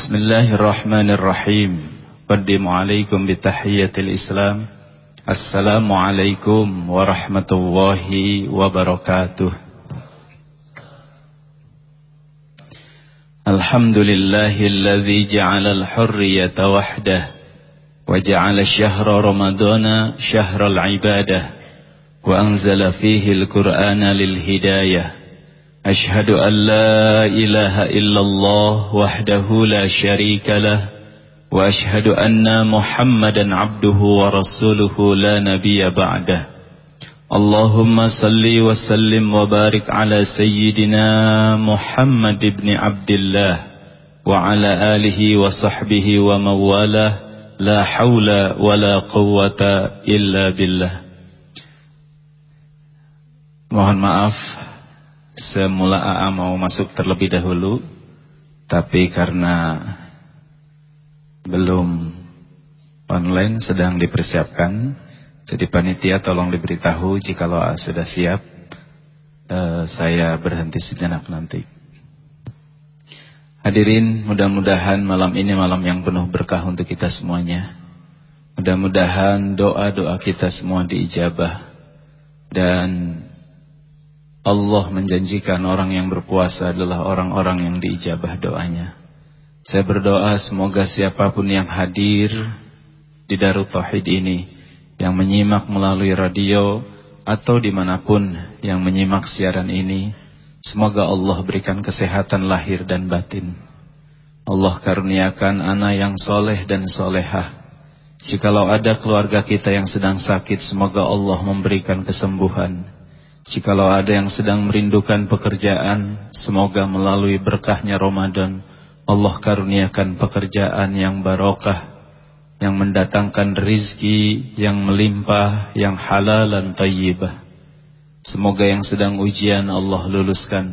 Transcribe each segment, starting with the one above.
Bismillahirrahmanirrahim. Qaddimu alaikum bitahiyyatil Islam. Assalamualaikum warahmatullahi wabarakatuh. Alhamdulillahilladzi ja'ala al-hurriyata wahdah wa ja'ala syahra Ramadana syahral ibadah wa anzala fihi al-Qur'ana lil hidayah. أشهد أن لا إله إلا الله وحده لا شريك له وأشهد أن محمدا عبده ورسوله لا نبي بعده. اللهم صل وسلم وبارك على سيدنا محمد بن عبد الله وعلى آله وصحبه ومواله لا حول ولا قوة إلا بالله. Mohon maaf. Semula AA mau masuk terlebih dahulu Tapi karena Belum Online sedang dipersiapkan Jadi panitia tolong diberitahu Jikalau AA sudah siap eh, Saya berhenti sejenak nanti. Hadirin mudah-mudahan malam ini malam yang penuh berkah untuk kita semuanya. Mudah-mudahan doa-doa kita semua diijabah. Dan Allah menjanjikan orang yang berpuasa adalah orang-orang yang diijabah doanya. Saya berdoa semoga siapa pun yang hadir di Darut Tauhid ini, yang menyimak melalui radio atau di mana pun yang menyimak siaran ini, semoga Allah berikan kesehatan lahir dan batin. Allah karuniakan anak yang soleh dan solehah. Jikalau ada keluarga kita yang sedang sakit, semoga Allah memberikan kesembuhan. Jikalau ada yang sedang merindukan pekerjaan, semoga melalui berkahnya Ramadan, Allah karuniakan pekerjaan yang barokah, yang mendatangkan rizki, yang melimpah, yang halal dan tayyibah. Semoga yang sedang ujian Allah luluskan,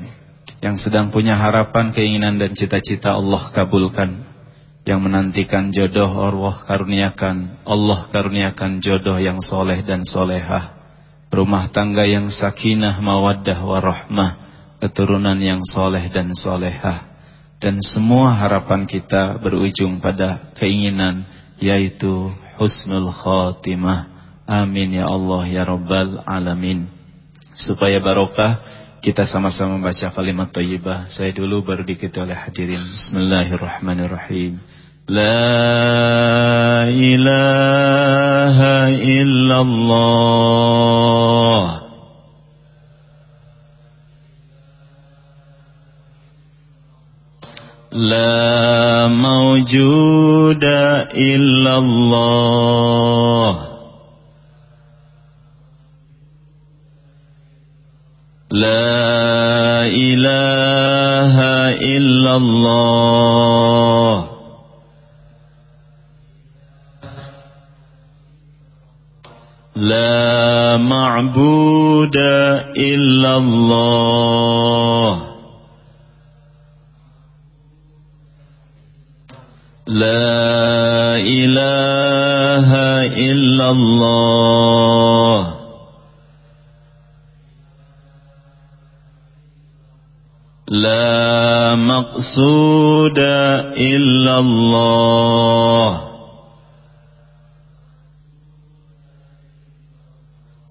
yang sedang punya harapan, keinginan dan cita-cita Allah kabulkan. Yang menantikan jodoh Allah karuniakan, Allah karuniakan jodoh yang soleh dan solehah rumah tangga yang sakinah, mawaddah, warahmah, keturunan yang soleh dan solehah. Dan semua harapan kita berujung pada keinginan yaitu husnul khatimah. Amin ya Allah ya Rabbal Alamin. Supaya barokah kita sama-sama baca kalimat thayyibah. Saya dulu baru diketahui oleh hadirin. Bismillahirrahmanirrahim. La ilaha illallah لا موجود إلا الله لا إله إلا الله لا معبود إلا الله لا إله إلا الله. لا مقصود إلا الله.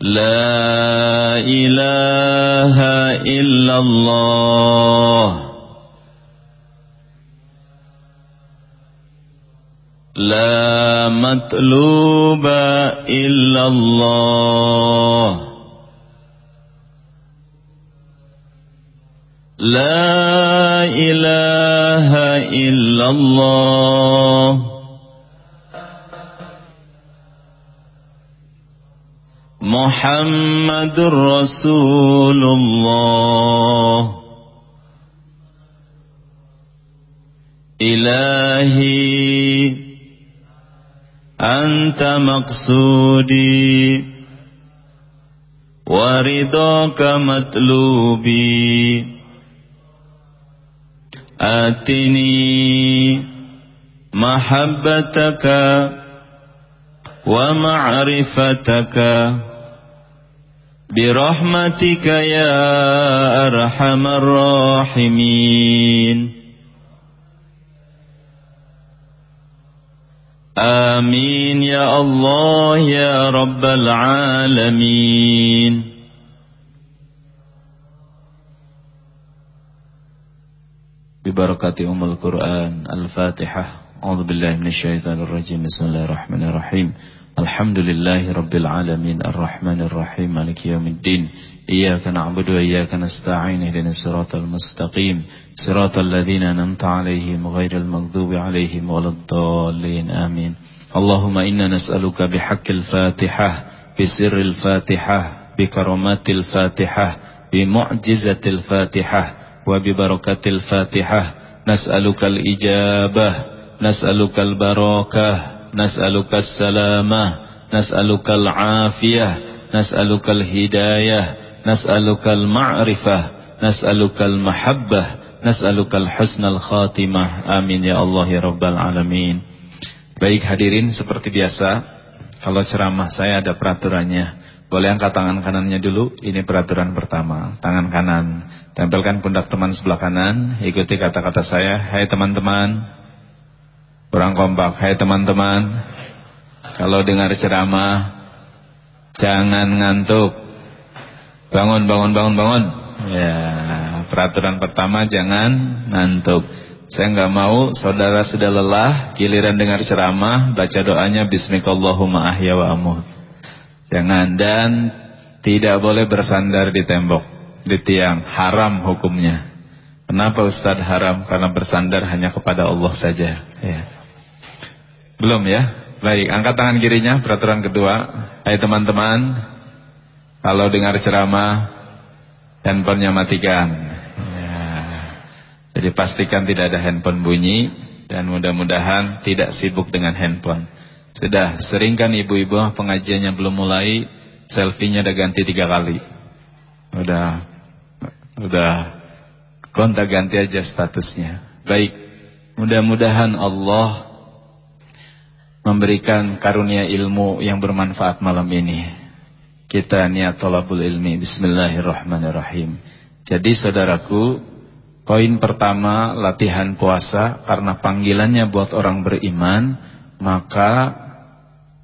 لا إله إلا الله. لا مطلوب إلا الله. لا إله إلا الله. محمد رسول الله. إلهي أنت مقصودي. ورضاك مطلوبي. آتني محبتك ومعرفتك. برحمتك يا أرحم الراحمين. آمين يا الله يا رب العالمين. ببركة أم القرآن الفاتحة أعوذ بالله من الشيطان الرجيم بسم الله الرحمن الرحيم الحمد لله رب العالمين الرحمن الرحيم مالك يوم الدين إياك نعبد وإياك نستعين اهدنا الصراط المستقيم صراط الذين أنعمت عليهم غير المغضوب عليهم ولا الضالين آمين اللهم إنا نسألك بحق الفاتحة بسر الفاتحة بكرامات الفاتحة بمعجزة الفاتحة وببركة الفاتحة نسألك الإجابة نسألك البركة nas'aluka salamah nas'aluka afiyah nas'aluka hidayah nas'aluka ma'rifah nas'aluka mahabbah nas'aluka husnal khatimah amin ya Allah ya rabbal alamin. Baik hadirin seperti biasa kalau ceramah saya ada peraturannya. Boleh angkat tangan kanannya dulu Ini peraturan pertama. Tangan kanan Tempelkan pundak teman sebelah kanan Ikuti kata-kata saya. Hai teman-teman. Kurang kompak Hai teman-teman Kalau dengar ceramah Jangan ngantuk Bangun, bangun, bangun, bangun. Ya, peraturan pertama jangan ngantuk. Saya nggak mau saudara sudah lelah, giliran dengar ceramah, baca doanya Bismillahirrahmanirrahim. Jangan dan tidak boleh bersandar di tembok, di tiang, haram hukumnya. Kenapa Ustadz haram? Karena bersandar hanya kepada Allah saja. Ya. Belum ya? Baik, angkat tangan kirinya, peraturan kedua. Hai teman-teman, kalau dengar ceramah, handphonenya matikan. Ya. Jadi pastikan tidak ada handphone bunyi dan mudah-mudahan tidak sibuk dengan handphone. Sudah, sering kan ibu-ibu pengajiannya belum mulai, selfie-nya udah ganti tiga kali. Udah, udah kontak ganti aja statusnya. Baik, mudah-mudahan Allah memberikan karunia ilmu yang bermanfaat malam ini. Kita niat tolabul ilmi Bismillahirrahmanirrahim Jadi saudaraku Poin pertama latihan puasa Karena panggilannya buat orang beriman Maka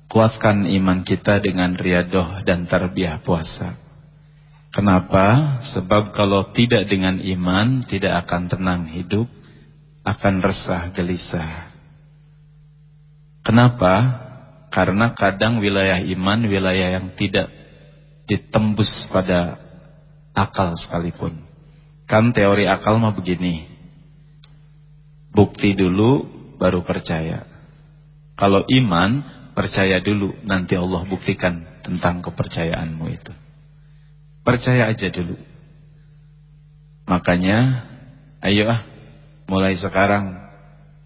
Kuatkan iman kita dengan riadoh dan tarbiyah puasa Kenapa? Sebab kalau tidak dengan iman Tidak akan tenang hidup Akan resah gelisah Kenapa? Karena kadang wilayah iman Wilayah yang tidak ditembus pada akal sekalipun. Kan teori akal mah begini. Bukti dulu baru percaya. Kalau iman percaya dulu nanti Allah buktikan tentang kepercayaanmu itu. Percaya aja dulu. Makanya ayo ah mulai sekarang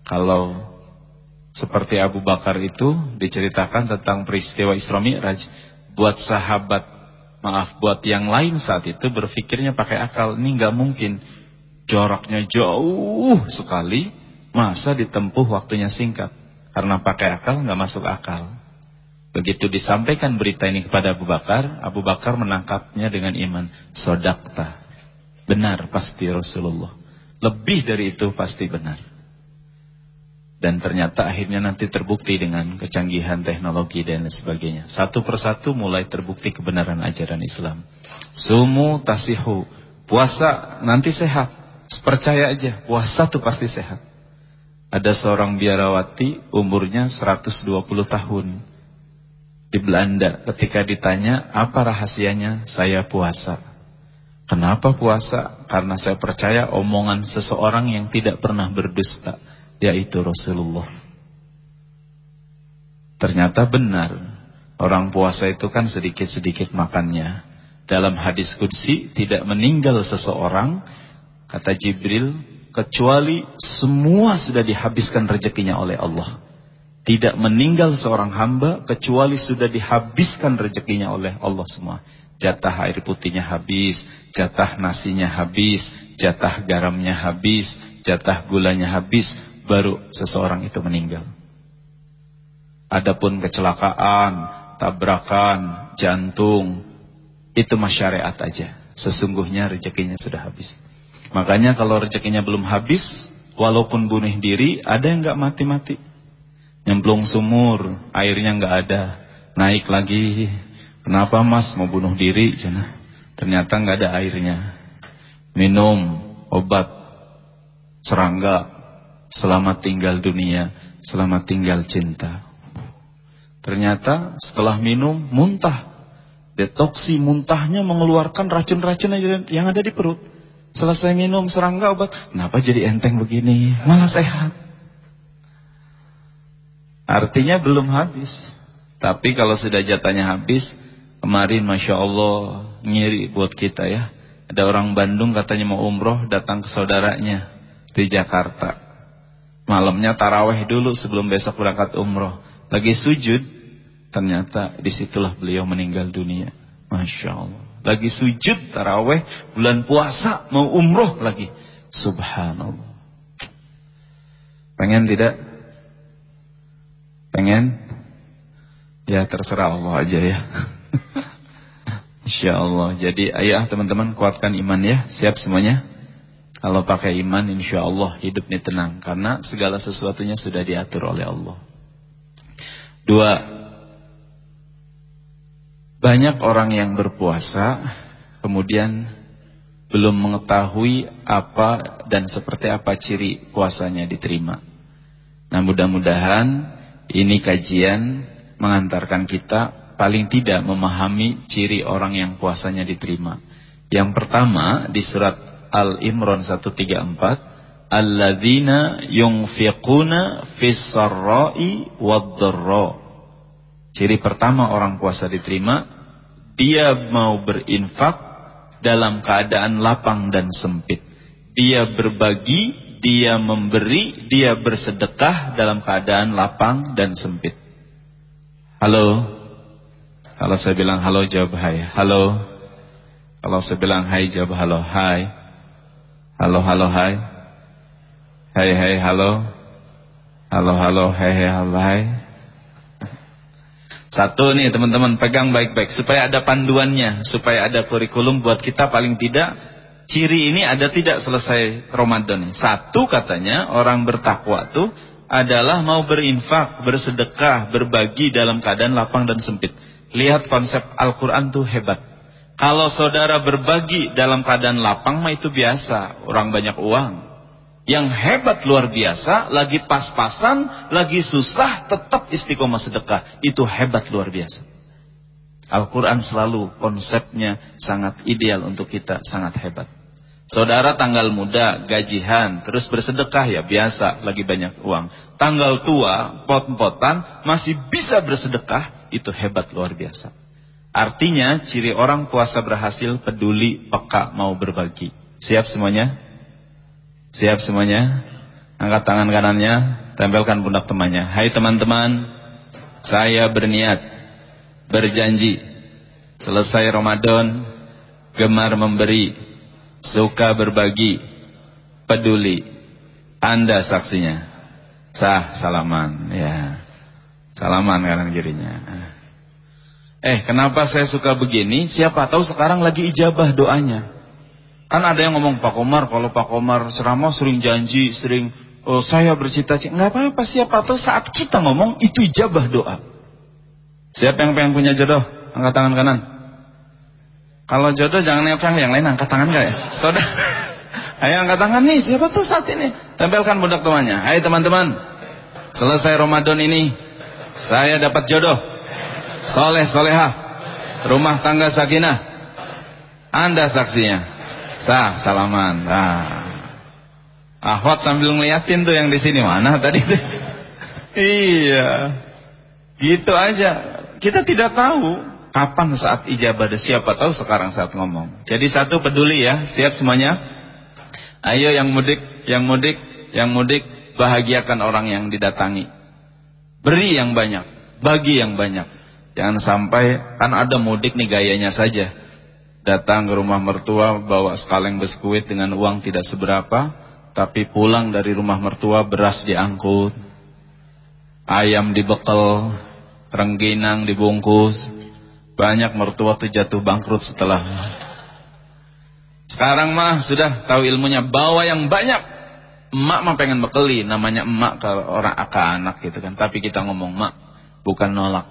kalau seperti Abu Bakar itu diceritakan tentang peristiwa Isra Mi'raj buat sahabat Maaf buat yang lain saat itu berpikirnya pakai akal. Ini nggak mungkin. Jaraknya jauh sekali. Masa ditempuh waktunya singkat. Karena pakai akal nggak masuk akal. Begitu disampaikan berita ini kepada Abu Bakar. Abu Bakar menangkapnya dengan iman. Sodakta. Benar pasti Rasulullah. Lebih dari itu pasti benar. Dan ternyata akhirnya nanti terbukti dengan kecanggihan teknologi dan sebagainya. Satu persatu mulai terbukti kebenaran ajaran Islam. Sumu tasihu. Puasa nanti sehat. Percaya aja, puasa tuh pasti sehat. Ada seorang biarawati umurnya 120 tahun. Di Belanda ketika ditanya apa rahasianya saya puasa. Kenapa puasa? Karena saya percaya omongan seseorang yang tidak pernah berdusta yaitu Rasulullah. Ternyata benar, orang puasa itu kan sedikit-sedikit makannya. Dalam hadis kudsi tidak meninggal seseorang, kata Jibril, kecuali semua sudah dihabiskan rezekinya oleh Allah. Tidak meninggal seorang hamba kecuali sudah dihabiskan rezekinya oleh Allah semua. Jatah air putihnya habis, jatah nasinya habis, jatah garamnya habis, jatah gulanya habis, baru seseorang itu meninggal. Adapun kecelakaan, tabrakan, jantung, itu masyarakat aja. Sesungguhnya rezekinya sudah habis. Makanya kalau rezekinya belum habis, walaupun bunuh diri, ada yang nggak mati-mati. Nyemplung sumur, airnya nggak ada. Naik lagi. Kenapa mas mau bunuh diri? Ternyata nggak ada airnya. Minum obat serangga. Selamat tinggal dunia. Selamat tinggal cinta. Ternyata setelah minum muntah. Detoksi muntahnya mengeluarkan racun-racun yang ada di perut. Selesai minum serangga obat. Kenapa jadi enteng begini? Malah sehat. Artinya belum habis. Tapi kalau sudah jatahnya habis, kemarin Masya Allah ngiri buat kita ya. Ada orang Bandung katanya mau umroh datang ke saudaranya di Jakarta. Malamnya taraweh dulu sebelum besok berangkat umroh. Lagi sujud, ternyata di situlah beliau meninggal dunia. Masya Allah. Lagi sujud taraweh, bulan puasa, mau umroh lagi. Subhanallah. Pengen tidak? Pengen? Ya terserah Allah aja ya. Insya Allah. Jadi ayah teman-teman kuatkan iman ya. Siap semuanya? Kalau pakai iman insya Allah hidup ini tenang. Karena segala sesuatunya sudah diatur oleh Allah. Dua. Banyak orang yang berpuasa. Kemudian belum mengetahui apa dan seperti apa ciri puasanya diterima. Nah mudah-mudahan ini kajian mengantarkan kita paling tidak memahami ciri orang yang puasanya diterima. Yang pertama di surat Al-Imran 134, Alladzina yunfiquna fis-sarra'i wad-dharra. Ciri pertama orang puasa diterima, dia mau berinfak dalam keadaan lapang dan sempit. Dia berbagi dia memberi, dia bersedekah dalam keadaan lapang dan sempit. Halo. Kalau saya bilang halo jawab hai. Halo. Kalau saya bilang hai jawab halo. Hai. Halo halo hai. Hai hai halo. Halo halo hai hai halo hai. Satu nih teman-teman pegang baik-baik supaya ada panduannya, supaya ada kurikulum buat kita paling tidak Ciri ini ada tidak selesai Ramadan? Satu katanya orang bertakwa tuh adalah mau berinfak, bersedekah, berbagi dalam keadaan lapang dan sempit. Lihat konsep Al-Quran tuh hebat. Kalau saudara berbagi dalam keadaan lapang mah itu biasa, orang banyak uang. Yang hebat luar biasa, lagi pas-pasan, lagi susah, tetap istiqomah sedekah. Itu hebat luar biasa. Al-Quran selalu konsepnya sangat ideal untuk kita, sangat hebat. Saudara tanggal muda, gajihan, terus bersedekah ya biasa, lagi banyak uang. Tanggal tua, pot-potan, masih bisa bersedekah, itu hebat luar biasa. Artinya ciri orang puasa berhasil peduli, peka, mau berbagi. Siap semuanya? Siap semuanya? Angkat tangan kanannya, tempelkan pundak temannya. Hai teman-teman, saya berniat, berjanji, selesai Ramadan, gemar memberi, suka berbagi, peduli. Anda saksinya. Sah salaman, ya. Salaman kanan kirinya. Eh, kenapa saya suka begini? Siapa tahu sekarang lagi ijabah doanya. Kan ada yang ngomong Pak Komar, kalau Pak Komar ceramah sering janji, sering oh saya bercita-cita. Enggak apa-apa, siapa tahu saat kita ngomong itu ijabah doa. Siapa yang pengen punya jodoh? Angkat tangan kanan. Kalau jodoh jangan yang yang lain angkat tangan gak ya? Saudara. Ayo angkat tangan nih, siapa tuh saat ini? Tempelkan budak temannya. Hai teman-teman. Selesai Ramadan ini saya dapat jodoh. Soleh solehah. Rumah tangga sakinah. Anda saksinya. Sah, salaman. Nah. Ahwat sambil ngeliatin tuh yang di sini mana tadi tuh. iya. Gitu aja. Kita tidak tahu Kapan saat ijabah siapa tahu sekarang saat ngomong. Jadi satu peduli ya, siap semuanya. Ayo yang mudik, yang mudik, yang mudik bahagiakan orang yang didatangi. Beri yang banyak, bagi yang banyak. Jangan sampai kan ada mudik nih gayanya saja. Datang ke rumah mertua bawa sekaleng biskuit dengan uang tidak seberapa, tapi pulang dari rumah mertua beras diangkut, ayam dibekal, rengginang dibungkus, banyak mertua tuh jatuh bangkrut setelah. Sekarang mah sudah tahu ilmunya, bawa yang banyak. Emak mah pengen bekeli, namanya emak ke orang ke anak gitu kan. Tapi kita ngomong emak, bukan nolak.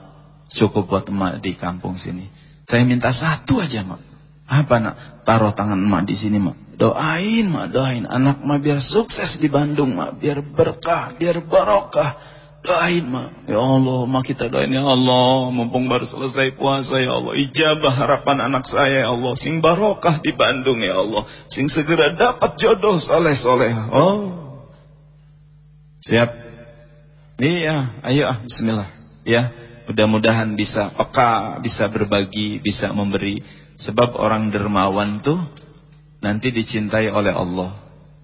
Cukup buat emak di kampung sini. Saya minta satu aja mak. Apa nak? Taruh tangan emak di sini mak. Doain mak, doain. Anak mak biar sukses di Bandung mak. Biar berkah, biar barokah. Doain mak. Ya Allah, mak kita doain ya Allah. Mumpung baru selesai puasa ya Allah. Ijabah harapan anak saya ya Allah. Sing barokah di Bandung ya Allah. Sing segera dapat jodoh soleh-soleh. Oh. Siap? Iya, ayo ah bismillah. Ya, mudah-mudahan bisa peka, bisa berbagi, bisa memberi. Sebab orang dermawan tuh nanti dicintai oleh Allah.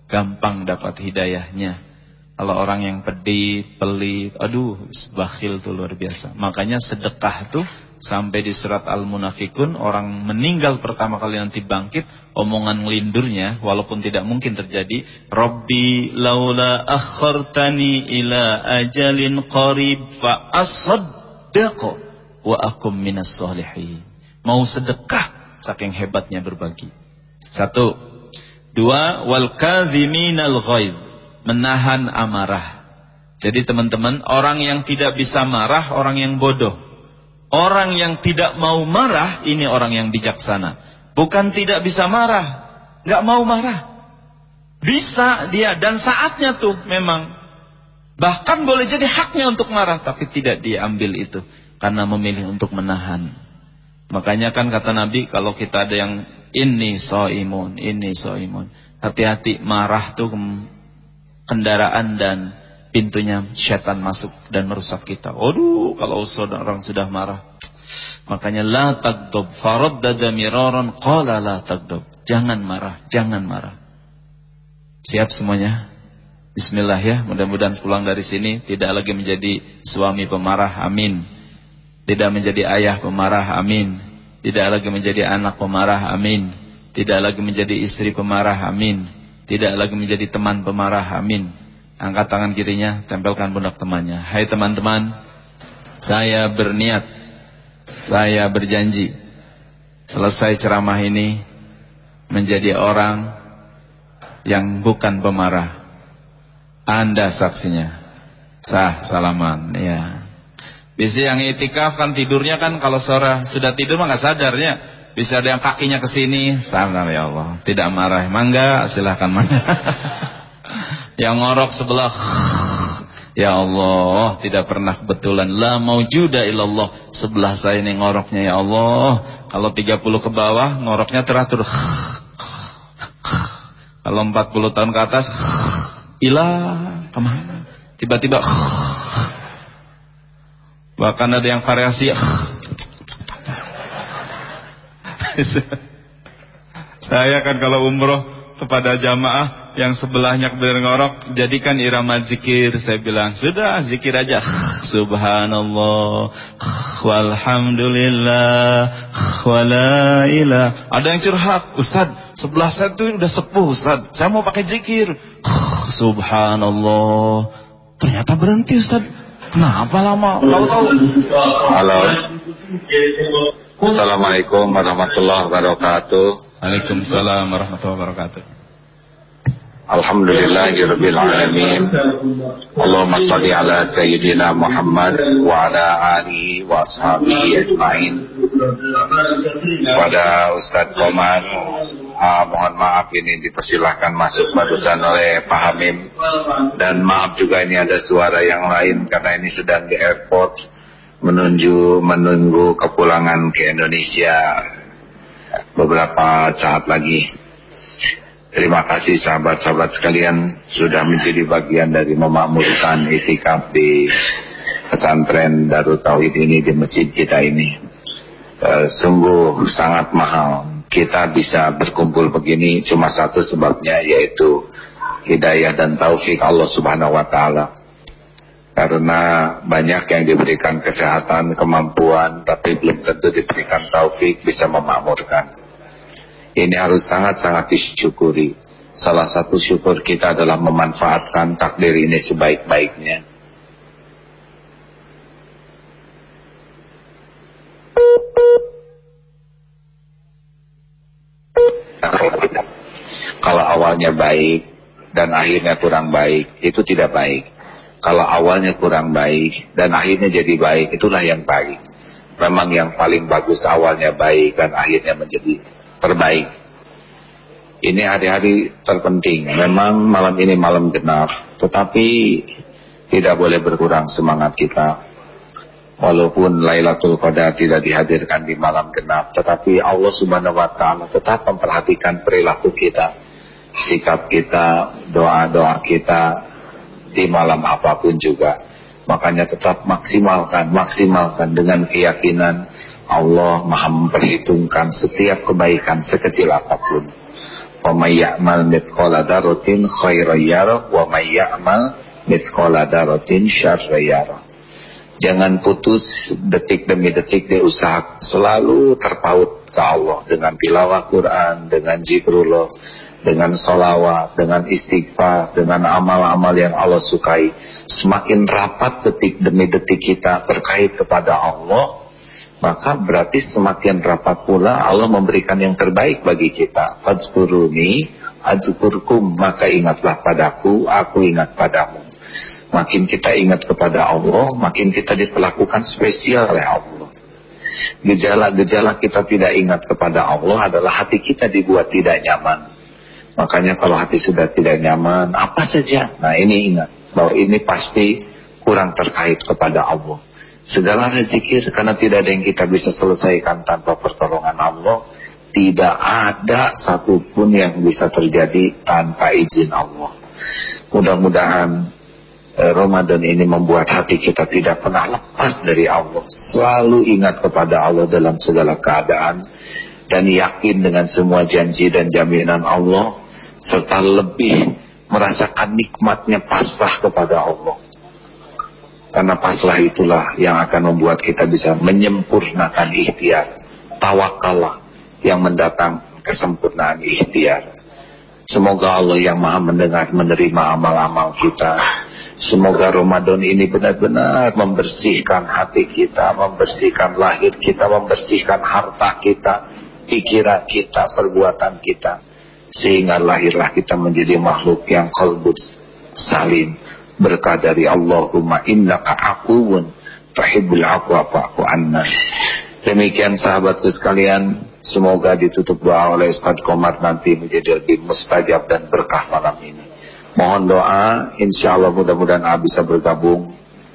Gampang dapat hidayahnya. Kalau orang yang pedih, pelit, aduh, bakhil tuh luar biasa. Makanya sedekah tuh sampai di surat Al-Munafikun orang meninggal pertama kali nanti bangkit, omongan lindurnya walaupun tidak mungkin terjadi, Rabbi laula akhartani ila ajalin qarib fa asaddaqo wa akum minas solihin. Mau sedekah saking hebatnya berbagi. Satu. Dua, wal kadhiminal ghaib menahan amarah. Jadi teman-teman, orang yang tidak bisa marah, orang yang bodoh. Orang yang tidak mau marah, ini orang yang bijaksana. Bukan tidak bisa marah, nggak mau marah. Bisa dia dan saatnya tuh memang. Bahkan boleh jadi haknya untuk marah, tapi tidak diambil itu karena memilih untuk menahan. Makanya kan kata Nabi kalau kita ada yang ini soimun, ini soimun, hati-hati marah tuh kendaraan dan pintunya setan masuk dan merusak kita. Aduh, kalau orang sudah marah. Makanya la tagdob faraddada miraran qala la tagdob. Jangan marah, jangan marah. Siap semuanya? Bismillah ya, mudah-mudahan pulang dari sini tidak lagi menjadi suami pemarah, amin. Tidak menjadi ayah pemarah, amin. Tidak lagi menjadi anak pemarah, amin. Tidak lagi menjadi istri pemarah, amin tidak lagi menjadi teman pemarah, amin. Angkat tangan kirinya, tempelkan pundak temannya. Hai teman-teman, saya berniat, saya berjanji, selesai ceramah ini, menjadi orang yang bukan pemarah. Anda saksinya. Sah, salaman, ya. Bisa yang itikaf kan tidurnya kan kalau sore sudah tidur mah nggak sadarnya bisa ada yang kakinya ke sini, ya Allah. Tidak marah, mangga silahkan mangga. yang ngorok sebelah, ya Allah, tidak pernah kebetulan. La maujuda illallah. Sebelah saya ini ngoroknya ya Allah. Kalau 30 ke bawah, ngoroknya teratur. Kalau 40 tahun ke atas, ilah ke mana? Tiba-tiba, bahkan ada yang variasi, Saya kan kalau umroh kepada jamaah yang sebelahnya ngorok jadikan irama zikir. Saya bilang sudah zikir aja. Subhanallah. Walhamdulillah. Wala ilah. Ada yang curhat Ustaz sebelah saya tuh udah sepuh Ustaz. Saya mau pakai zikir. Subhanallah. Ternyata berhenti Ustaz. Kenapa lama? Tahu tahu halo Assalamualaikum warahmatullahi wabarakatuh. Waalaikumsalam warahmatullahi wabarakatuh. Alhamdulillahirabbil alamin. Allahumma shalli ala sayyidina Muhammad wa ala alihi wa ashabihi ajmain. Pada Ustadz Komar, uh, mohon maaf ini dipersilahkan masuk barusan oleh Pak Hamim dan maaf juga ini ada suara yang lain karena ini sedang di airport menuju menunggu kepulangan ke Indonesia beberapa saat lagi. Terima kasih sahabat-sahabat sekalian sudah menjadi bagian dari memakmurkan itikaf di pesantren Darut Tauhid ini di masjid kita ini. Uh, sungguh sangat mahal. Kita bisa berkumpul begini cuma satu sebabnya yaitu hidayah dan taufik Allah Subhanahu wa taala karena banyak yang diberikan kesehatan, kemampuan, tapi belum tentu diberikan taufik bisa memakmurkan. Ini harus sangat-sangat disyukuri. Salah satu syukur kita adalah memanfaatkan takdir ini sebaik-baiknya. Kalau awalnya baik, dan akhirnya kurang baik, itu tidak baik. Kalau awalnya kurang baik dan akhirnya jadi baik, itulah yang baik. Memang yang paling bagus awalnya baik dan akhirnya menjadi terbaik. Ini hari-hari terpenting. Memang malam ini malam genap, tetapi tidak boleh berkurang semangat kita Walaupun Lailatul Qadar tidak dihadirkan di malam genap, tetapi Allah Subhanahu wa taala tetap memperhatikan perilaku kita, sikap kita, doa-doa kita di malam apa pun juga. Makanya tetap maksimalkan, maksimalkan dengan keyakinan Allah Maha memperhitungkan setiap kebaikan sekecil apa pun. Wa may ya'mal mithqala dzarratin khairan yarah wa Jangan putus detik demi detik dia usaha selalu terpaut ke Allah dengan tilawah Quran, dengan zikrullah, dengan solawat, dengan istighfar, dengan amal-amal yang Allah sukai. Semakin rapat detik demi detik kita terkait kepada Allah, maka berarti semakin rapat pula Allah memberikan yang terbaik bagi kita. Fadzkuruni, adzkurkum, maka ingatlah padaku, aku ingat padamu. Makin kita ingat kepada Allah, makin kita diperlakukan spesial oleh Allah. Gejala-gejala kita tidak ingat kepada Allah adalah hati kita dibuat tidak nyaman. Makanya kalau hati sudah tidak nyaman, apa saja. Nah ini ingat, bahwa ini pasti kurang terkait kepada Allah. Segala rezeki karena tidak ada yang kita bisa selesaikan tanpa pertolongan Allah. Tidak ada satupun yang bisa terjadi tanpa izin Allah. Mudah-mudahan Ramadan ini membuat hati kita tidak pernah lepas dari Allah. Selalu ingat kepada Allah dalam segala keadaan. Dan yakin dengan semua janji dan jaminan Allah. Serta lebih merasakan nikmatnya pasrah kepada Allah. Karena pasrah itulah yang akan membuat kita bisa menyempurnakan ikhtiar. Tawakallah yang mendatang kesempurnaan ikhtiar. Semoga Allah yang maha mendengar menerima amal-amal kita. Semoga Ramadan ini benar-benar membersihkan hati kita, membersihkan lahir kita, membersihkan harta kita, pikiran kita, perbuatan kita. Sehingga lahirlah kita menjadi makhluk yang kalbus, salim. Berkah dari Allahumma innaka akuun tuhibbul afwa fa'fu anna. Demikian sahabatku sekalian, Semoga ditutup doa oleh Ustaz Komar nanti menjadi lebih mustajab dan berkah malam ini. Mohon doa, insya Allah mudah-mudahan A bisa bergabung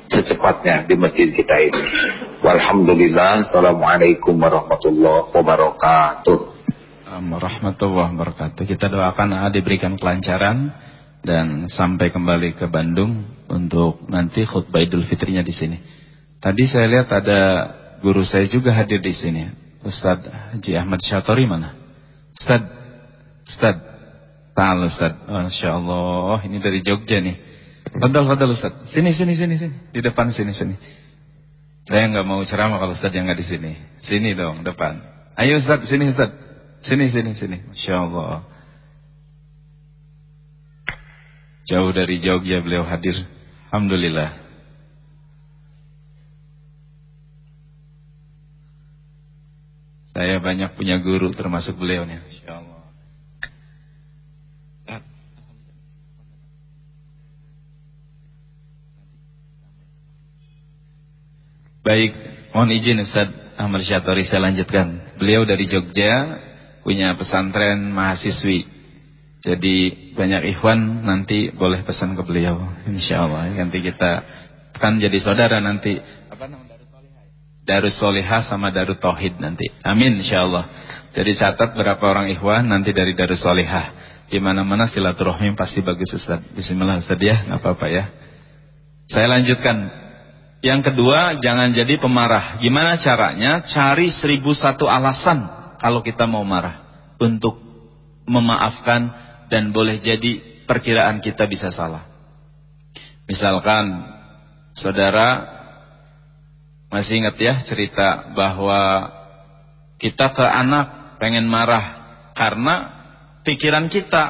secepatnya di masjid kita ini. Walhamdulillah, Assalamualaikum warahmatullahi wabarakatuh. Warahmatullahi wabarakatuh. Kita doakan A diberikan kelancaran dan sampai kembali ke Bandung untuk nanti khutbah Idul Fitrinya di sini. Tadi saya lihat ada guru saya juga hadir di sini. Ustaz Haji Ahmad Syatori mana? Ustaz, Ustaz, Ta'al Ustaz. Masya Allah, ini dari Jogja nih. Fadal, fadal Ustaz. Sini, sini, sini, sini. Di depan sini, sini. Saya nggak mau ceramah kalau Ustaz yang nggak di sini. Sini dong, depan. Ayo Ustaz, sini Ustaz. Sini, sini, sini. Masya Allah. Jauh dari Jogja beliau hadir. Alhamdulillah. Saya banyak punya guru termasuk beliau nih. Baik, mohon izin Ustaz Ahmad Syatori saya lanjutkan. Beliau dari Jogja punya pesantren mahasiswi. Jadi banyak ikhwan nanti boleh pesan ke beliau insya Allah. Nanti kita kan jadi saudara nanti. Apa namanya? Darus Solihah sama Darut Tauhid nanti. Amin insyaallah. Jadi catat berapa orang ikhwan nanti dari Darus Solihah. Di mana-mana silaturahmi pasti bagus Ustaz. Bismillah Ustaz ya, nggak apa-apa ya. Saya lanjutkan. Yang kedua, jangan jadi pemarah. Gimana caranya? Cari seribu satu alasan kalau kita mau marah. Untuk memaafkan dan boleh jadi perkiraan kita bisa salah. Misalkan, saudara masih ingat ya cerita bahwa kita ke anak pengen marah karena pikiran kita,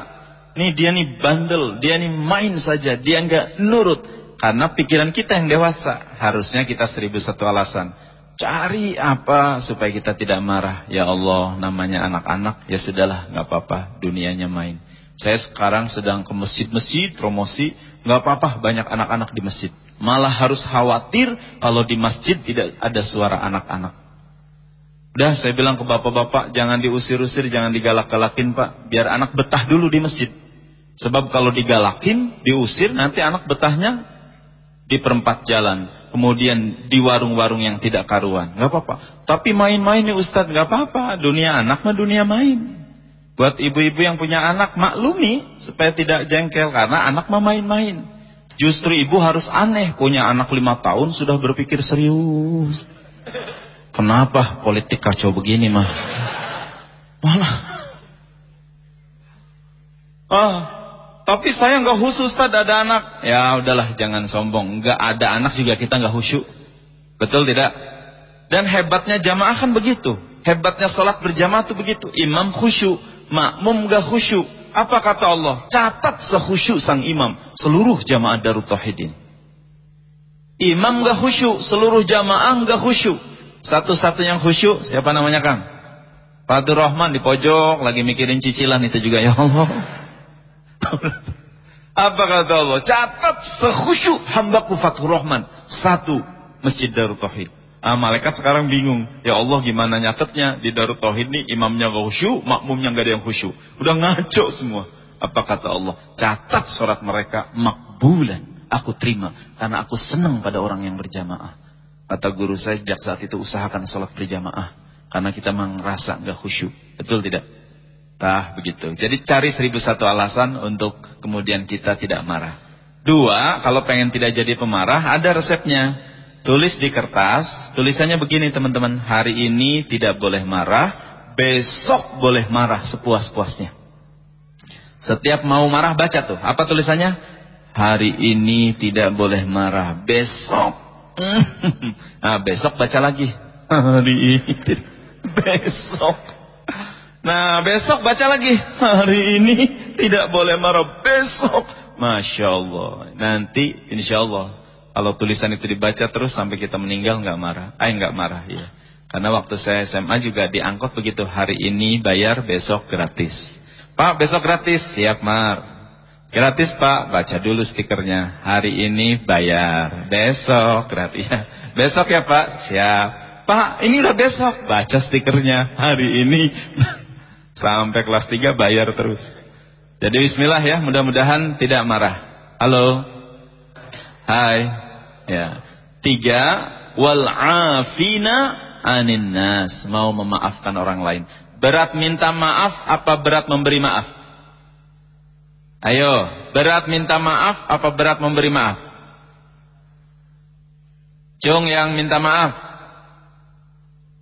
nih dia nih bandel, dia nih main saja, dia nggak nurut karena pikiran kita yang dewasa. Harusnya kita seribu satu alasan. Cari apa supaya kita tidak marah. Ya Allah, namanya anak-anak, ya sudahlah, nggak apa-apa, dunianya main. Saya sekarang sedang ke masjid-masjid promosi, nggak apa-apa banyak anak-anak di masjid. Malah harus khawatir kalau di masjid tidak ada suara anak-anak. Udah saya bilang ke bapak-bapak jangan diusir-usir, jangan digalak-galakin pak, biar anak betah dulu di masjid. Sebab kalau digalakin, diusir nanti anak betahnya di perempat jalan, kemudian di warung-warung yang tidak karuan. Gak apa-apa. Tapi main-main nih Ustadz, gak apa-apa. Dunia anak mah dunia main. Buat ibu-ibu yang punya anak maklumi supaya tidak jengkel karena anak mah main-main. Justru ibu harus aneh punya anak lima tahun sudah berpikir serius. Kenapa politik kacau begini mah? Malah. Ah, tapi saya nggak khusus tadi ada anak. Ya udahlah jangan sombong. Nggak ada anak juga kita nggak khusyuk. Betul tidak? Dan hebatnya jamaah kan begitu. Hebatnya sholat berjamaah itu begitu. Imam khusyuk makmum gak khusyuk. Apa kata Allah? Catat sekhusyuk sang imam. Seluruh jamaah Darut Tauhidin. Imam gak khusyuk. Seluruh jamaah gak khusyuk. Satu-satu yang khusyuk. Siapa namanya Kang? Fadur Rahman di pojok. Lagi mikirin cicilan itu juga. Ya Allah. Apa kata Allah? Catat sekhusyuk hambaku Fatur Rahman. Satu. Masjid Darut Tauhid. Ah, malaikat sekarang bingung. Ya Allah gimana nyatetnya di Darut Tauhid nih imamnya gak khusyuk, makmumnya gak ada yang khusyuk. Udah ngaco semua. Apa kata Allah? Catat surat mereka makbulan. Aku terima karena aku senang pada orang yang berjamaah. Kata guru saya sejak saat itu usahakan sholat berjamaah. Karena kita merasa gak khusyuk. Betul tidak? Tah begitu. Jadi cari seribu satu alasan untuk kemudian kita tidak marah. Dua, kalau pengen tidak jadi pemarah, ada resepnya. Tulis di kertas, tulisannya begini teman-teman, hari ini tidak boleh marah, besok boleh marah sepuas-puasnya. Setiap mau marah baca tuh, apa tulisannya? Hari ini tidak boleh marah, besok. nah, besok baca lagi. Hari ini, besok. Nah, besok baca lagi. Hari ini tidak boleh marah, besok. Masya Allah. Nanti insya Allah kalau tulisan itu dibaca terus sampai kita meninggal nggak marah. Ah nggak marah ya. Karena waktu saya SMA juga diangkut begitu. Hari ini bayar, besok gratis. Pak, besok gratis. Siap, Mar. Gratis, Pak. Baca dulu stikernya. Hari ini bayar, besok gratis. Besok ya, Pak. Siap. Pak, ini udah besok. Baca stikernya. Hari ini sampai kelas 3 bayar terus. Jadi bismillah ya, mudah-mudahan tidak marah. Halo. Hai. Ya. Tiga, wal afina anin nas, mau memaafkan orang lain. Berat minta maaf apa berat memberi maaf? Ayo, berat minta maaf apa berat memberi maaf? Cung yang minta maaf.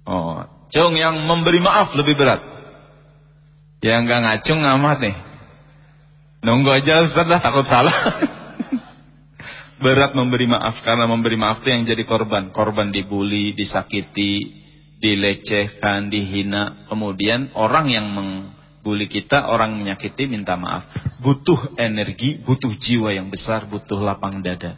Oh, cung yang memberi maaf lebih berat. Yang enggak ngacung amat nih. Nunggu aja Ustaz lah takut salah. berat memberi maaf karena memberi maaf itu yang jadi korban. Korban dibully, disakiti, dilecehkan, dihina. Kemudian orang yang membuli kita, orang menyakiti minta maaf. Butuh energi, butuh jiwa yang besar, butuh lapang dada.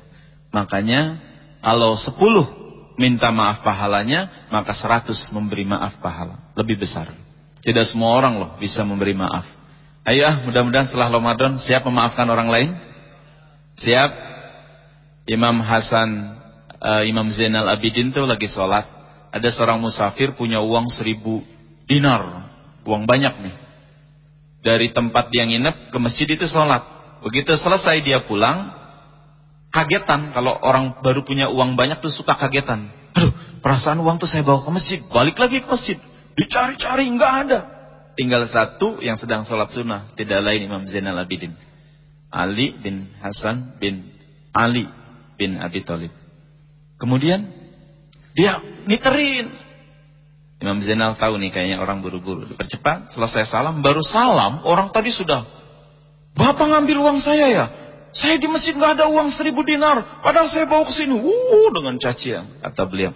Makanya kalau 10 minta maaf pahalanya, maka 100 memberi maaf pahala. Lebih besar. Tidak semua orang loh bisa memberi maaf. Ayo ah, mudah-mudahan setelah Ramadan siap memaafkan orang lain? Siap? Imam Hasan, uh, Imam Zainal Abidin tuh lagi sholat. Ada seorang musafir punya uang seribu dinar. Uang banyak nih. Dari tempat dia nginep ke masjid itu sholat. Begitu selesai dia pulang, kagetan. Kalau orang baru punya uang banyak tuh suka kagetan. Aduh, perasaan uang tuh saya bawa ke masjid. Balik lagi ke masjid. Dicari-cari, nggak ada. Tinggal satu yang sedang sholat sunnah. Tidak lain Imam Zainal Abidin. Ali bin Hasan bin Ali bin Abi Thalib. Kemudian dia niterin. Imam Zainal tahu nih kayaknya orang buru-buru. Dipercepat, selesai salam, baru salam, orang tadi sudah. Bapak ngambil uang saya ya? Saya di masjid nggak ada uang seribu dinar. Padahal saya bawa ke sini. Uh, dengan cacian. Kata beliau,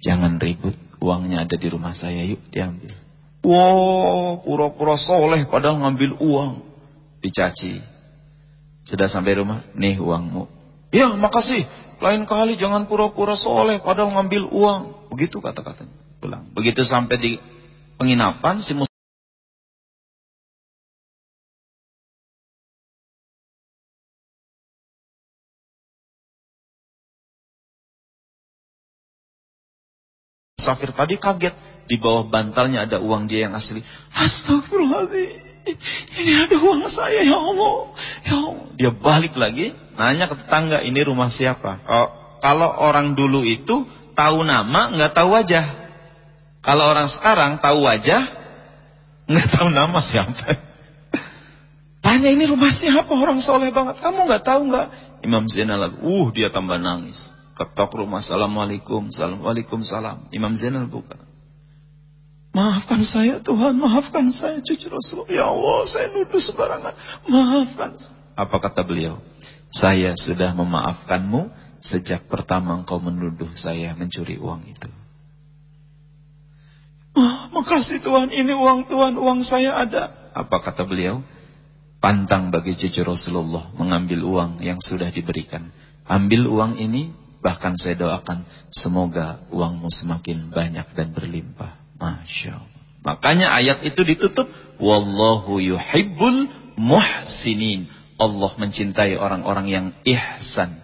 jangan ribut. Uangnya ada di rumah saya, yuk diambil. Wow, pura-pura soleh padahal ngambil uang. Dicaci. Sudah sampai rumah, nih uangmu. Ya makasih. Lain kali jangan pura-pura soleh padahal ngambil uang. Begitu kata-katanya. Pulang. Begitu sampai di penginapan si muslim Safir tadi kaget di bawah bantalnya ada uang dia yang asli. Astagfirullahaladzim. Ini ada uang saya ya Allah. Ya Allah. Dia balik lagi. Nanya ke tetangga ini rumah siapa. Oh, kalau orang dulu itu tahu nama nggak tahu wajah. Kalau orang sekarang tahu wajah nggak tahu nama siapa. Tanya ini rumah siapa orang soleh banget. Kamu nggak tahu nggak? Imam Zainal, uh dia tambah nangis. Ketok rumah, Assalamualaikum, Assalamualaikum, salam. Imam Zainal buka. Maafkan saya Tuhan, maafkan saya cucu Rasulullah. Ya Allah, saya nuduh sembarangan. Maafkan. Apa kata beliau? Saya sudah memaafkanmu sejak pertama engkau menuduh saya mencuri uang itu. Oh, makasih Tuhan, ini uang Tuhan, uang saya ada. Apa kata beliau? Pantang bagi cucu Rasulullah mengambil uang yang sudah diberikan. Ambil uang ini, bahkan saya doakan semoga uangmu semakin banyak dan berlimpah. Masya Allah. Makanya ayat itu ditutup. Wallahu yuhibbul muhsinin. Allah mencintai orang-orang yang ihsan.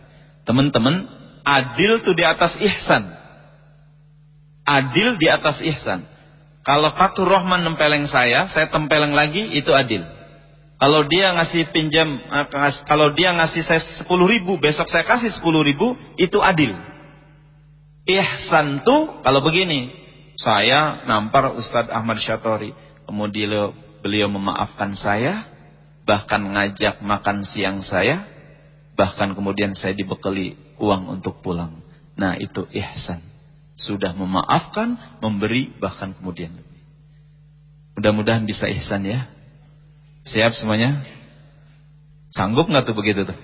Teman-teman, adil itu di atas ihsan. Adil di atas ihsan. Kalau Fatur Rahman nempeleng saya, saya tempeleng lagi, itu adil. Kalau dia ngasih pinjam, eh, kalau dia ngasih saya 10 ribu, besok saya kasih 10 ribu, itu adil. Ihsan tuh kalau begini, saya nampar Ustadz Ahmad Syatori, kemudian beliau memaafkan saya, bahkan ngajak makan siang saya, bahkan kemudian saya dibekali uang untuk pulang. Nah itu ihsan. Sudah memaafkan, memberi, bahkan kemudian. Mudah-mudahan bisa ihsan ya. Siap semuanya? Sanggup nggak tuh begitu tuh?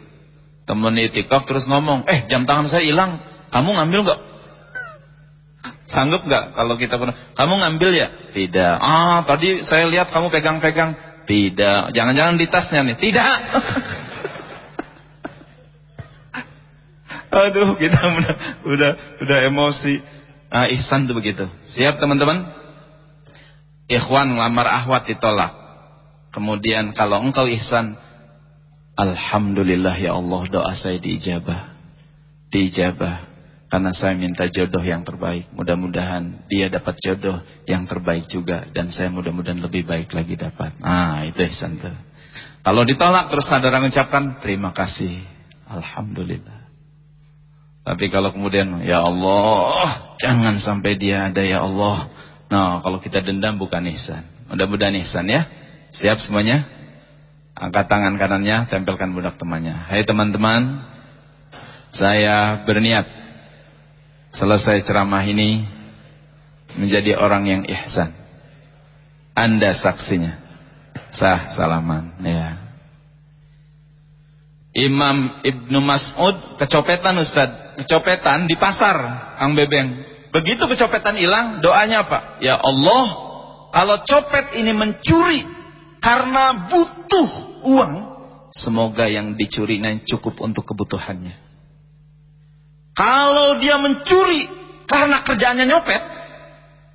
Temen itikaf terus ngomong, eh jam tangan saya hilang, kamu ngambil nggak? Sanggup nggak kalau kita pernah? Kamu ngambil ya? Tidak. Ah tadi saya lihat kamu pegang-pegang. Tidak. Jangan-jangan di tasnya nih. Tidak. Aduh kita udah udah udah emosi. Ah, ihsan tuh begitu. Siap teman-teman? Ikhwan ngelamar ahwat ditolak. Kemudian kalau engkau ihsan, Alhamdulillah ya Allah doa saya diijabah. Diijabah. Karena saya minta jodoh yang terbaik. Mudah-mudahan dia dapat jodoh yang terbaik juga. Dan saya mudah-mudahan lebih baik lagi dapat. Ah itu ihsan tuh. Kalau ditolak terus saudara mengucapkan terima kasih. Alhamdulillah. Tapi kalau kemudian ya Allah jangan sampai dia ada ya Allah. Nah kalau kita dendam bukan ihsan. Mudah-mudahan ihsan ya. Siap semuanya? Angkat tangan kanannya, tempelkan budak temannya. Hai teman-teman, saya berniat selesai ceramah ini menjadi orang yang ihsan. Anda saksinya. Sah salaman, ya. Imam Ibnu Mas'ud kecopetan Ustaz, kecopetan di pasar Kang Bebeng. Begitu kecopetan hilang, doanya apa? Ya Allah, kalau copet ini mencuri karena butuh uang, semoga yang dicuri dicurinya cukup untuk kebutuhannya. Kalau dia mencuri karena kerjaannya nyopet,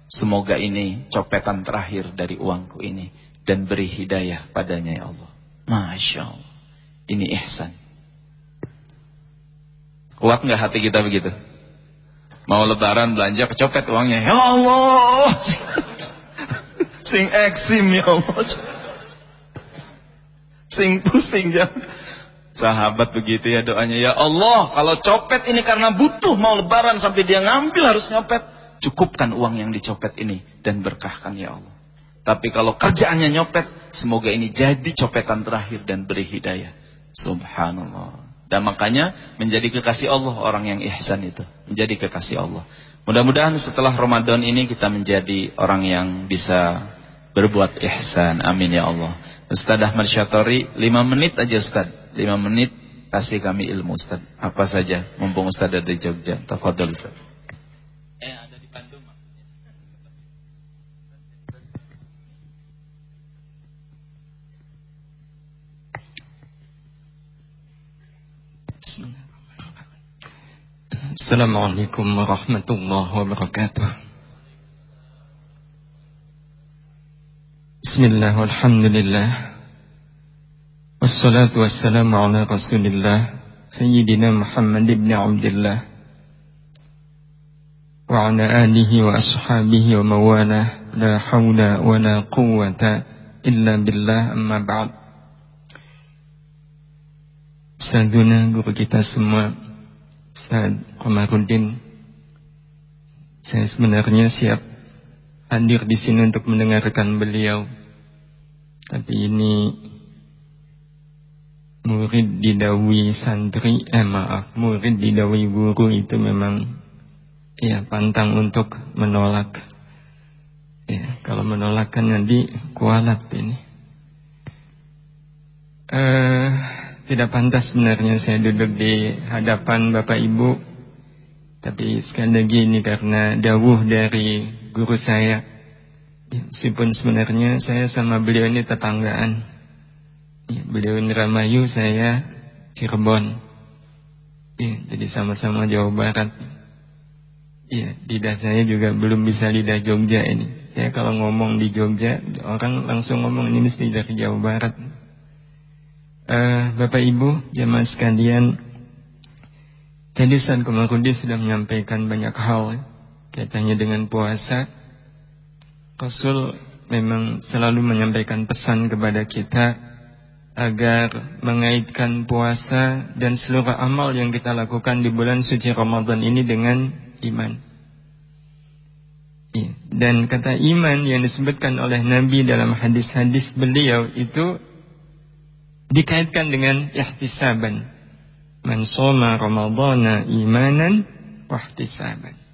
semoga ini copetan terakhir dari uangku ini dan beri hidayah padanya ya Allah. Masya Allah. Ini ihsan. Kuat nggak hati kita begitu? Mau lebaran belanja kecopet uangnya. Ya Allah. Sing eksim ya Allah sing pusing ya. Sahabat begitu ya doanya. Ya Allah, kalau copet ini karena butuh mau lebaran sampai dia ngambil harus nyopet. Cukupkan uang yang dicopet ini dan berkahkan ya Allah. Tapi kalau kerjaannya nyopet, semoga ini jadi copetan terakhir dan beri hidayah. Subhanallah. Dan makanya menjadi kekasih Allah orang yang ihsan itu. Menjadi kekasih Allah. Mudah-mudahan setelah Ramadan ini kita menjadi orang yang bisa berbuat ihsan. Amin ya Allah. Ustaz Ahmad Syatori, lima menit aja Ustaz. Lima menit kasih kami ilmu Ustaz. Apa saja, mumpung Ustaz ada di Jogja. Tafadhol Ustaz. Eh, ada di Bandung maksudnya. Assalamualaikum warahmatullahi wabarakatuh. بسم الله والحمد لله والصلاة والسلام على رسول الله سيدنا محمد بن عبد الله وعلى آله وأصحابه ومواله لا حول ولا قوة إلا بالله أما بعد Saduna guru kita semua Ustaz Komarudin Saya sebenarnya siap hadir di sini untuk mendengarkan beliau Tapi ini murid didawi santri eh maaf murid didawi guru itu memang ya pantang untuk menolak. Ya kalau menolak kan nanti kualat ini. Eh tidak pantas sebenarnya saya duduk di hadapan bapak ibu. Tapi sekali lagi ini karena dawuh dari guru saya. ya, meskipun sebenarnya saya sama beliau ini tetanggaan Ya, beliau Indramayu, saya Cirebon. Ya, jadi sama-sama Jawa Barat. Ya, lidah saya juga belum bisa lidah Jogja ini. Saya kalau ngomong di Jogja, orang langsung ngomong ini mesti dari Jawa Barat. Uh, Bapak Ibu, jamaah sekalian, tadi Komarudi sudah menyampaikan banyak hal kaitannya dengan puasa. Rasul memang selalu menyampaikan pesan kepada kita agar mengaitkan puasa dan seluruh amal yang kita lakukan di bulan suci Ramadan ini dengan iman. Iya. Dan kata iman yang disebutkan oleh Nabi dalam hadis-hadis beliau itu dikaitkan dengan ihtisaban. Man soma Ramadana imanan wahtisaban.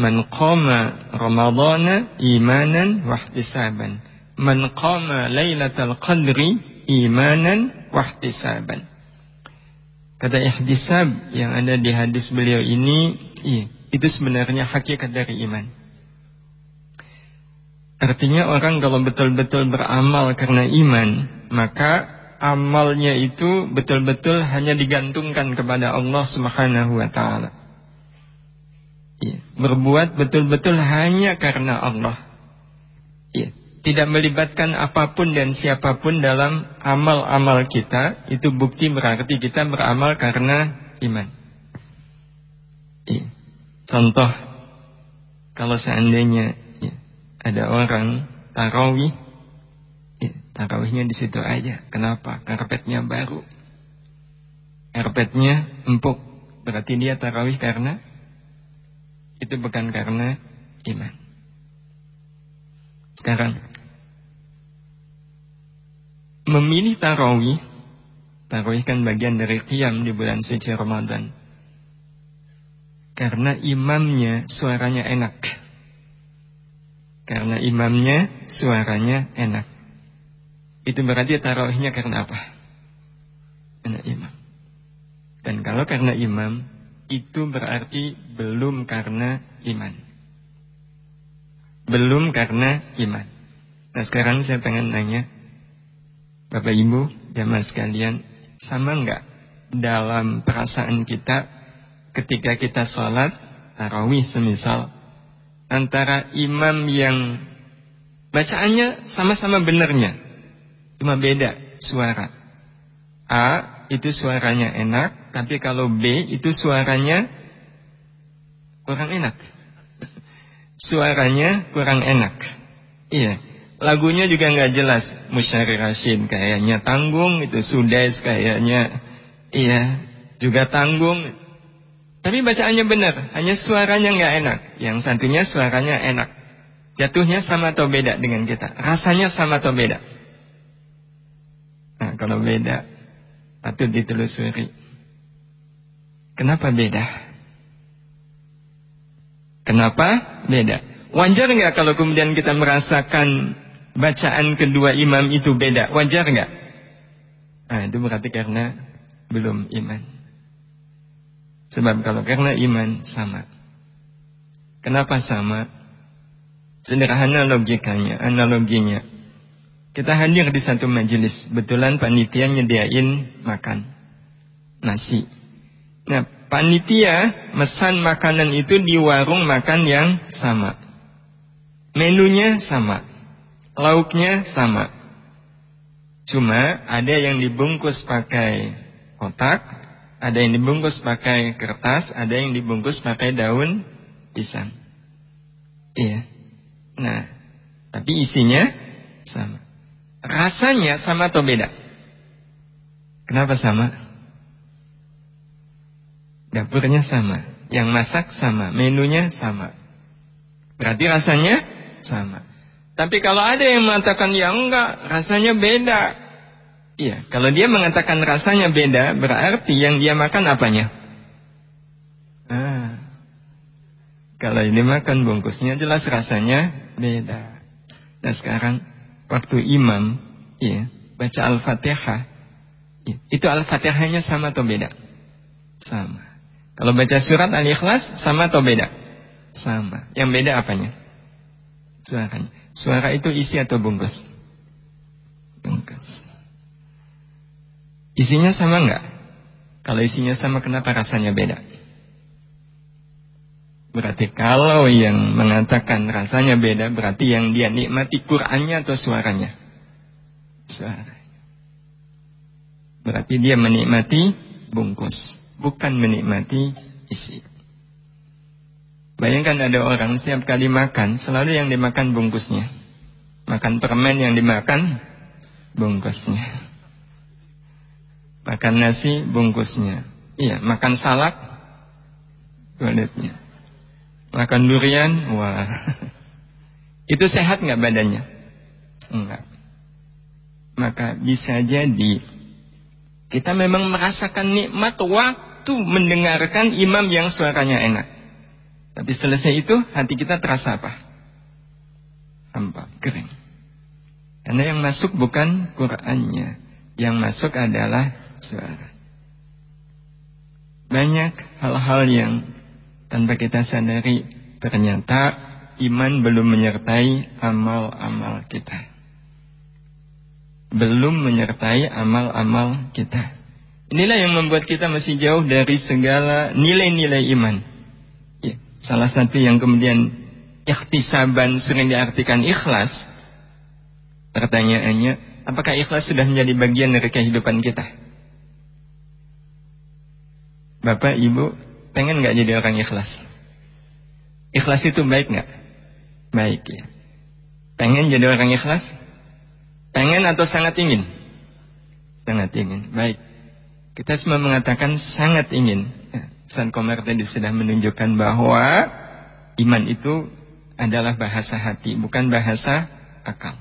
Man qama Ramadana imanan wahtisaban man qama lailatul qadri imanan wahtisaban. Kata ihtisab yang ada di hadis beliau ini, iya, itu sebenarnya hakikat dari iman. Artinya orang kalau betul-betul beramal karena iman, maka amalnya itu betul-betul hanya digantungkan kepada Allah Subhanahu wa taala. Iya, berbuat betul-betul hanya karena Allah. Iya, tidak melibatkan apa pun dan siapa pun dalam amal-amal kita, itu bukti berarti kita beramal karena iman. Contoh, kalau seandainya ya, ada orang tarawih, ya, tarawihnya di situ aja. Kenapa? Karpetnya baru, karpetnya empuk, berarti dia tarawih karena itu bukan karena iman. Sekarang memilih tarawih, tarawih kan bagian dari qiyam di bulan suci Ramadan. Karena imamnya suaranya enak. Karena imamnya suaranya enak. Itu berarti tarawihnya karena apa? Karena imam. Dan kalau karena imam, itu berarti belum karena iman. Belum karena iman. Nah sekarang saya pengen nanya, Bapak Ibu, jamaah sekalian, sama enggak dalam perasaan kita ketika kita sholat tarawih semisal antara imam yang bacaannya sama-sama benarnya, cuma beda suara. A itu suaranya enak, tapi kalau B itu suaranya kurang enak. Suaranya kurang enak. Iya. Lagunya juga nggak jelas. Musyari Rashid kayaknya tanggung, itu Sudes kayaknya iya juga tanggung. Tapi bacaannya benar, hanya suaranya nggak enak. Yang satunya suaranya enak. Jatuhnya sama atau beda dengan kita? Rasanya sama atau beda? Nah, kalau beda, patut ditelusuri. Kenapa beda? Kenapa beda? Wajar nggak kalau kemudian kita merasakan bacaan kedua imam itu beda. Wajar nggak? Nah, itu berarti karena belum iman. Sebab kalau karena iman sama. Kenapa sama? Sederhana logikanya, analoginya. Kita hadir di satu majelis, betulan panitia nyediain makan. Nasi. Nah, panitia mesan makanan itu di warung makan yang sama. Menunya sama. Lauknya sama. Cuma ada yang dibungkus pakai kotak, ada yang dibungkus pakai kertas, ada yang dibungkus pakai daun pisang. Iya. Nah, tapi isinya sama. Rasanya sama atau beda? Kenapa sama? Dapurnya sama, yang masak sama, menunya sama. Berarti rasanya sama. Tapi kalau ada yang mengatakan ya enggak, rasanya beda. Iya, kalau dia mengatakan rasanya beda, berarti yang dia makan apanya? Ah, kalau ini makan bungkusnya jelas rasanya beda. Nah sekarang waktu imam, iya, baca al-fatihah, iya, itu al-fatihahnya sama atau beda? Sama. Kalau baca surat al-ikhlas sama atau beda? Sama. Yang beda apanya? Suaranya. Suara itu isi atau bungkus? Bungkus. Isinya sama enggak? Kalau isinya sama kenapa rasanya beda? Berarti kalau yang mengatakan rasanya beda berarti yang dia nikmati Qur'annya atau suaranya? Suaranya. Berarti dia menikmati bungkus, bukan menikmati isi. Bayangkan ada orang setiap kali makan selalu yang dimakan bungkusnya. Makan permen yang dimakan bungkusnya. Makan nasi bungkusnya. Iya, makan salak kulitnya. Makan durian, wah. Itu sehat nggak badannya? Enggak. Maka bisa jadi kita memang merasakan nikmat waktu mendengarkan imam yang suaranya enak. Tapi selesai itu hati kita terasa apa? Hampa, kering. Karena yang masuk bukan Qur'annya. Yang masuk adalah suara. Banyak hal-hal yang tanpa kita sadari ternyata iman belum menyertai amal-amal kita. Belum menyertai amal-amal kita. Inilah yang membuat kita masih jauh dari segala nilai-nilai iman. Ya, salah satu yang kemudian ikhtisaban sering diartikan ikhlas. Pertanyaannya, apakah ikhlas sudah menjadi bagian dari kehidupan kita? Bapak, Ibu, pengen nggak jadi orang ikhlas? Ikhlas itu baik nggak? Baik ya. Pengen jadi orang ikhlas? Pengen atau sangat ingin? Sangat ingin. Baik. Kita semua mengatakan sangat ingin. Ya, San Komar tadi sudah menunjukkan bahwa iman itu adalah bahasa hati, bukan bahasa akal.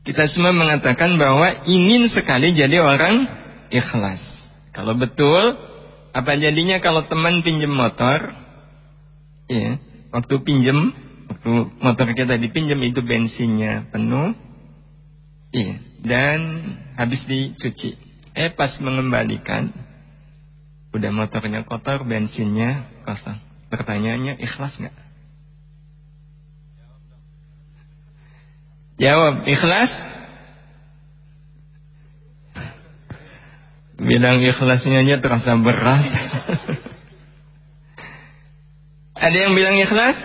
Kita semua mengatakan bahwa ingin sekali jadi orang ikhlas. Kalau betul, apa jadinya kalau teman pinjam motor? Ya, waktu pinjam, waktu motor kita dipinjam itu bensinnya penuh. Iya, dan habis dicuci. Eh pas mengembalikan, udah motornya kotor, bensinnya kosong. Pertanyaannya ikhlas nggak? Jawab, ikhlas? Bilang ikhlasnya aja terasa berat. Ada yang bilang ikhlas?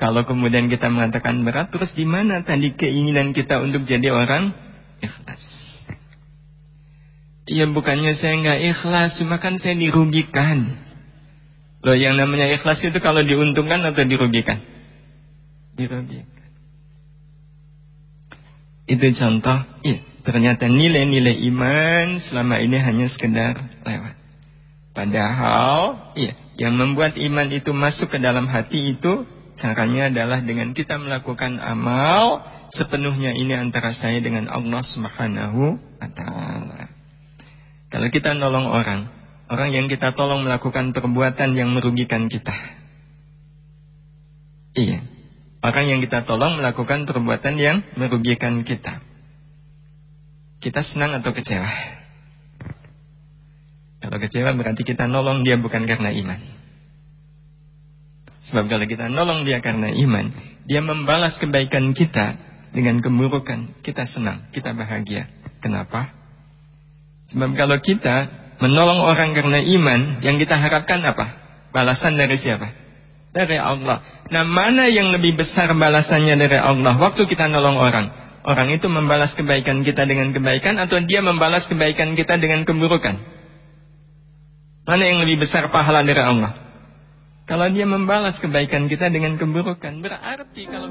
Kalau kemudian kita mengatakan berat, terus di mana tadi keinginan kita untuk jadi orang ikhlas? Ya bukannya saya nggak ikhlas, cuma kan saya dirugikan. Loh yang namanya ikhlas itu kalau diuntungkan atau dirugikan? Dirugikan. Itu contoh, iya. Ternyata nilai-nilai iman selama ini hanya sekedar lewat. Padahal, iya, yang membuat iman itu masuk ke dalam hati itu caranya adalah dengan kita melakukan amal sepenuhnya ini antara saya dengan Allah Subhanahu wa taala. Kalau kita nolong orang, orang yang kita tolong melakukan perbuatan yang merugikan kita. Iya. Orang yang kita tolong melakukan perbuatan yang merugikan kita. Kita senang atau kecewa? Kalau kecewa berarti kita nolong dia bukan karena iman. Sebab kalau kita nolong dia karena iman, dia membalas kebaikan kita dengan keburukan. Kita senang, kita bahagia. Kenapa? Sebab kalau kita menolong orang karena iman, yang kita harapkan apa? Balasan dari siapa? Dari Allah. Nah mana yang lebih besar balasannya dari Allah? Waktu kita nolong orang. Orang itu membalas kebaikan kita dengan kebaikan atau dia membalas kebaikan kita dengan keburukan? Mana yang lebih besar pahala dari Allah? Kalau dia membalas kebaikan kita dengan keburukan, berarti kalau